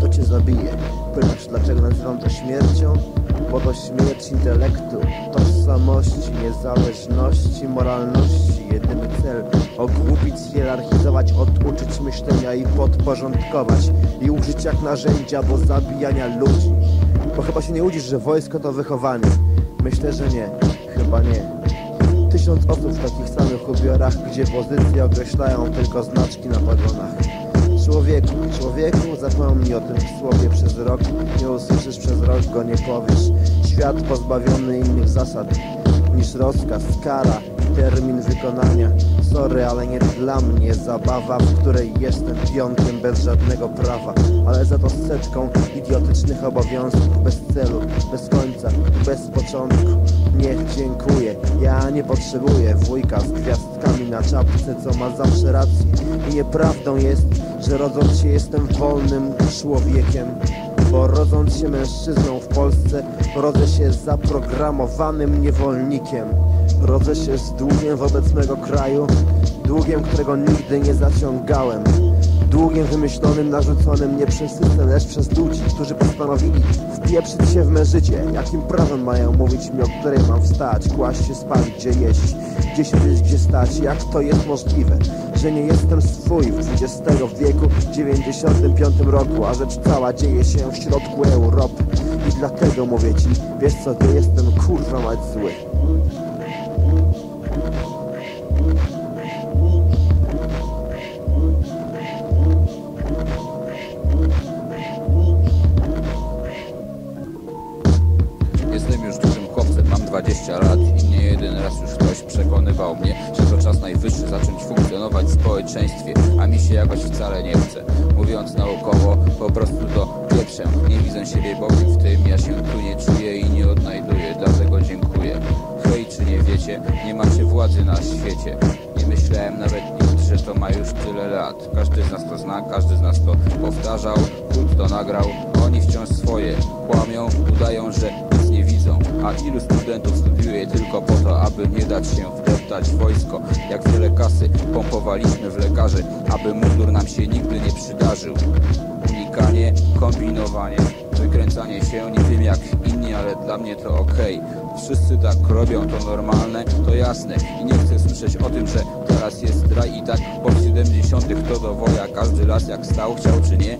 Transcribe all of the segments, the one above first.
To cię zabije. Pytasz, dlaczego nazywam to śmiercią? Bo to śmierć intelektu, tożsamości, niezależności, moralności. Jedyny cel ogłupić, hierarchizować, oduczyć myślenia i podporządkować i użyć jak narzędzia do zabijania ludzi. Bo chyba się nie łudzisz, że wojsko to wychowanie. Myślę, że nie. Chyba nie. Tysiąc osób w takich samych ubiorach, gdzie pozycje określają tylko znaczki na pagonach. Człowieku, człowieku, zapomnij o tym słowie przez rok, nie usłyszysz przez rok, go nie powiesz. Świat pozbawiony innych zasad niż rozkaz, kara termin wykonania. Sorry, ale nie dla mnie zabawa, w której jestem pionkiem bez żadnego prawa, ale za to setką idiotycznych obowiązków, bez celu, bez końca bez początku. Nie, dziękuję, ja nie potrzebuję wujka z gwiazdkami na czapce, co ma zawsze rację. I nieprawdą jest, że rodząc się jestem wolnym człowiekiem. Bo rodząc się mężczyzną w Polsce, rodzę się zaprogramowanym niewolnikiem. Rodzę się z długiem wobec mego kraju, długiem, którego nigdy nie zaciągałem. Długiem wymyślonym, narzuconym nie przez system, lecz przez ludzi, którzy postanowili wpieprzyć się w me życie. Jakim prawem mają mówić mi, o której mam wstać, kłaść się spać, gdzie jeść, gdzie siedzieć, gdzie stać, jak to jest możliwe, że nie jestem swój w XX wieku, w 95 roku, a rzecz cała dzieje się w środku Europy. I dlatego mówię ci, wiesz co, to jestem kurwa mać zły. 20 lat i nie jeden raz już ktoś przekonywał mnie, że to czas najwyższy zacząć funkcjonować w społeczeństwie, a mi się jakoś wcale nie chce. Mówiąc naukowo, po prostu to pieprzę. Nie widzę siebie bowiem w tym, ja się tu nie czuję i nie odnajduję, dlatego dziękuję. Hej, czy nie wiecie, nie macie władzy na świecie. Nie myślałem nawet nigdy, że to ma już tyle lat. Każdy z nas to zna, każdy z nas to powtarzał, kult to nagrał. Oni wciąż swoje kłamią, udają, że nic. A ilu studentów studiuje tylko po to, aby nie dać się wdeptać wojsko? Jak wiele kasy pompowaliśmy w lekarzy, aby mundur nam się nigdy nie przydarzył. Unikanie, kombinowanie, wykręcanie się, nie wiem jak inni, ale dla mnie to okej. Wszyscy tak robią, to normalne, to jasne. I nie chcę słyszeć o tym, że teraz jest raj i tak po 70 to do woja. Każdy las jak stał, chciał czy nie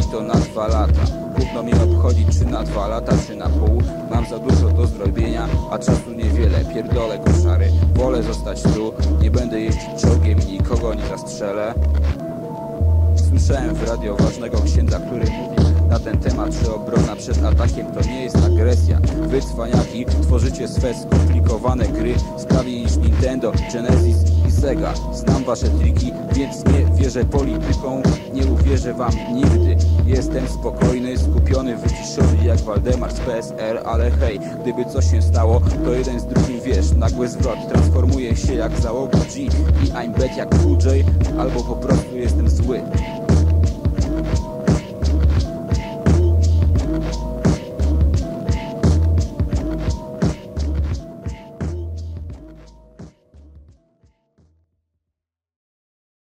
i to na dwa lata. Gówno mnie obchodzi czy na dwa lata, czy na pół. Mam za dużo do zrobienia, a czasu niewiele. Pierdolę koszary, wolę zostać tu. Nie będę jeździć czołgiem i nikogo nie zastrzelę Słyszałem w radio ważnego księdza, który mówi na ten temat, że obrona przed atakiem to nie jest agresja. Wy cwaniaki tworzycie swe skomplikowane gry sprawiej niż Nintendo, Genesis i Sega. Znam wasze triki, więc nie wierzę polityką, nie uwierzę wam nigdy. Jestem spokojny, skupiony, wyciszony jak Waldemar z PSR, ale hej, gdyby coś się stało, to jeden z drugim wiesz, nagły zwrot transformuje się jak załoga G i I'm bad jak Cool J, albo po prostu jestem zły.